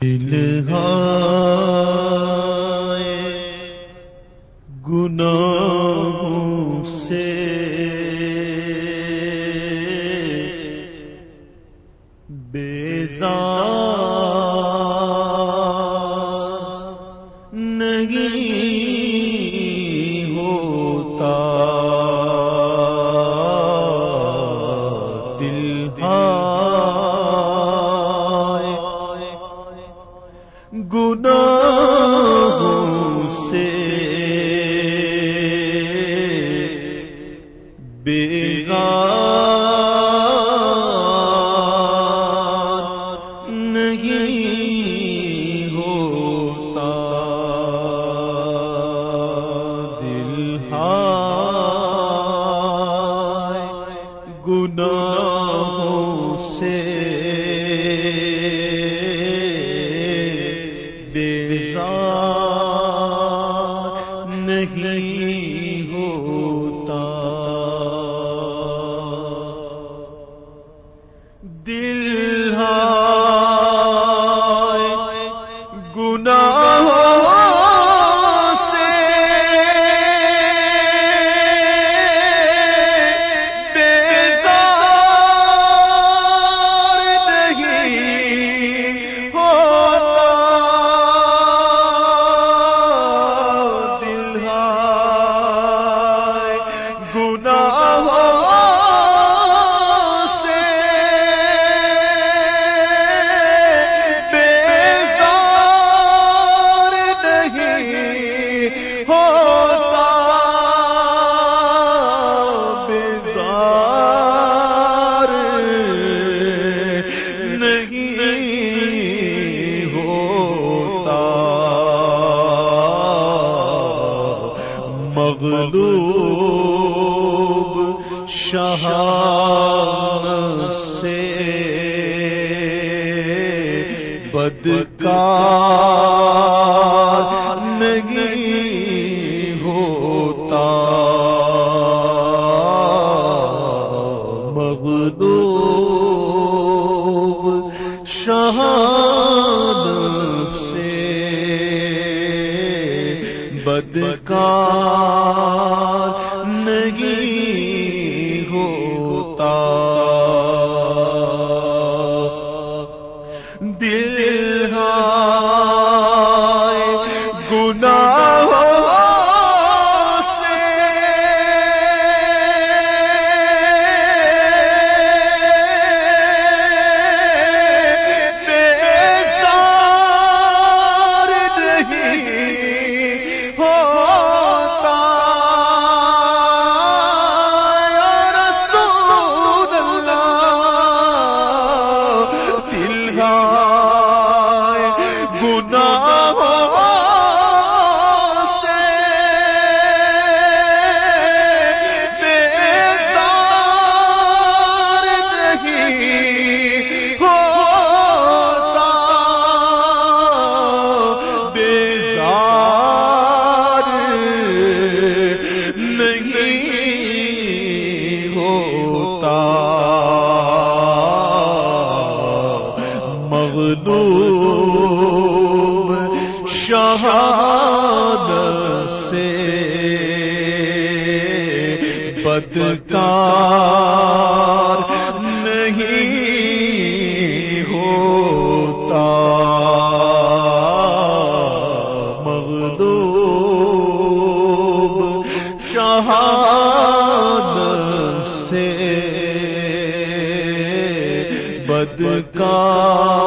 دل الہا گناہ نہیں مغلوب شہان سے بدکار ہوتا مغلوب شہاد سے بدتا بدکار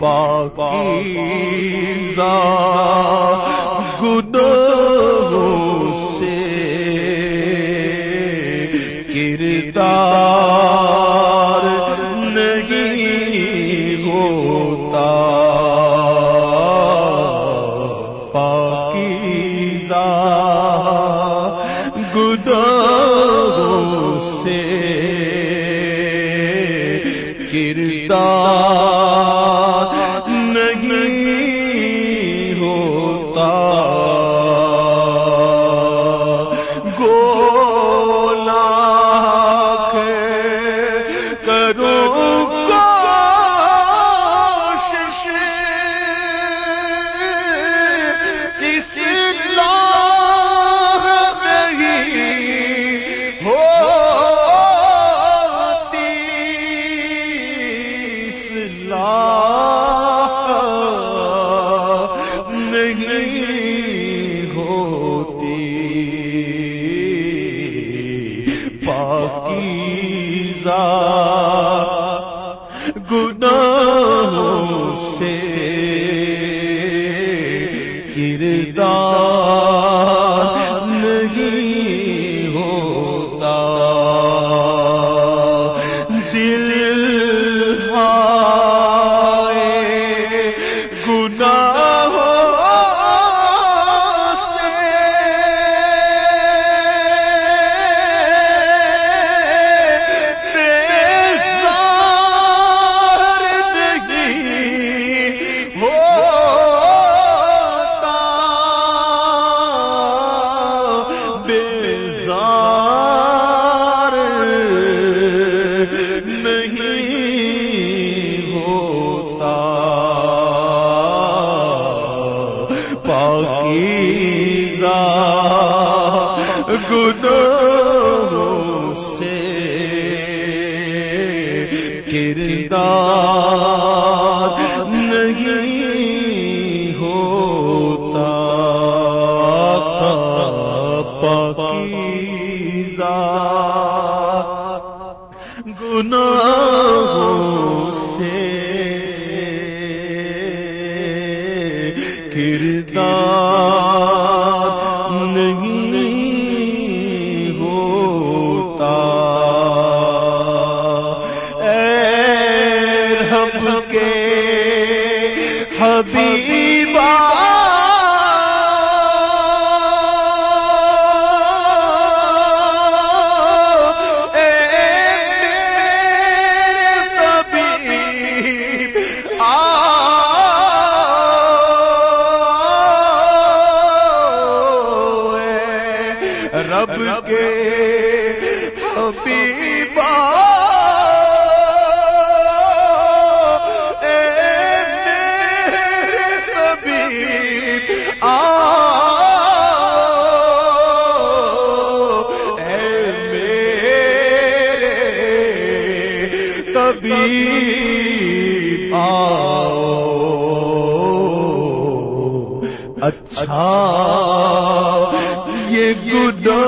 پاکیزہ گد سے کردار نہیں ہوتا۔ پاکیزہ سے کردار اسلام۔ کی گردار نہیں رب کے حبیبہ گڈو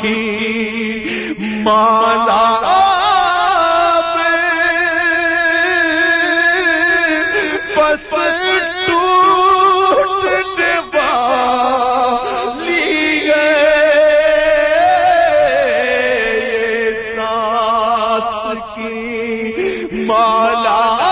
کی مالا بس ساس کی مالا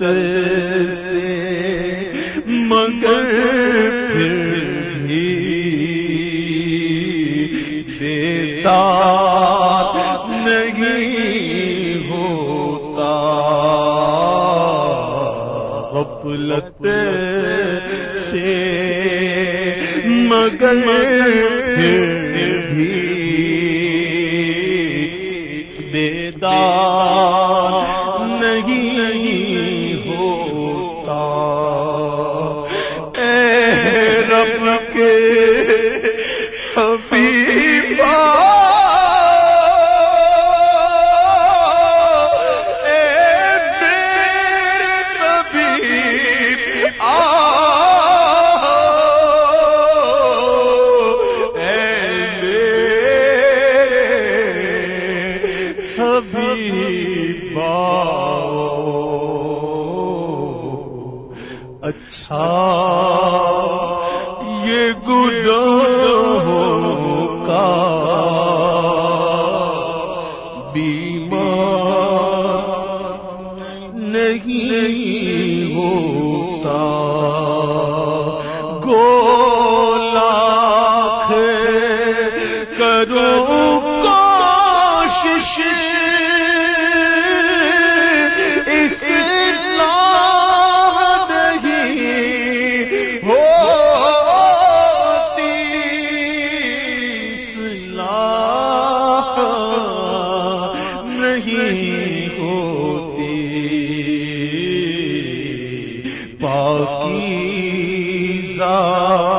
در سے مگر پھر بھی دیتا نہیں سے مگر بیمار نہیں ہوتا۔ زار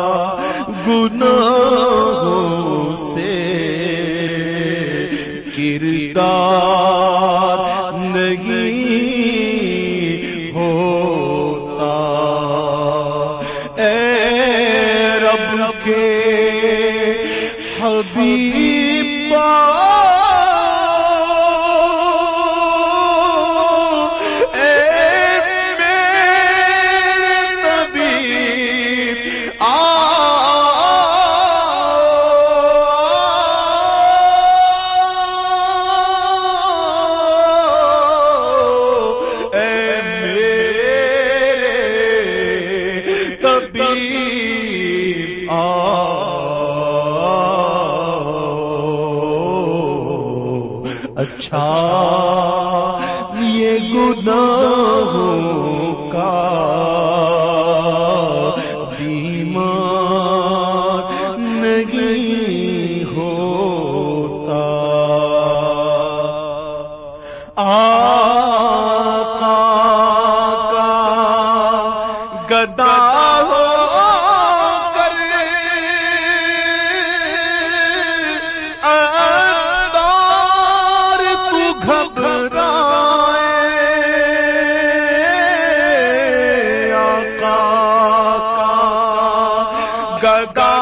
گدا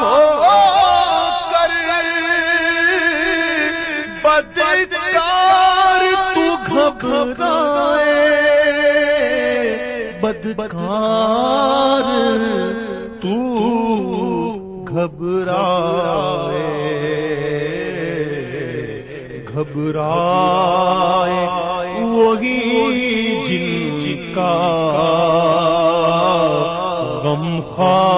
ہو کر بدکار تو گھبرائے، بدکار تو گھبرائے گھبرائے۔ وہی جی کا غم خواہ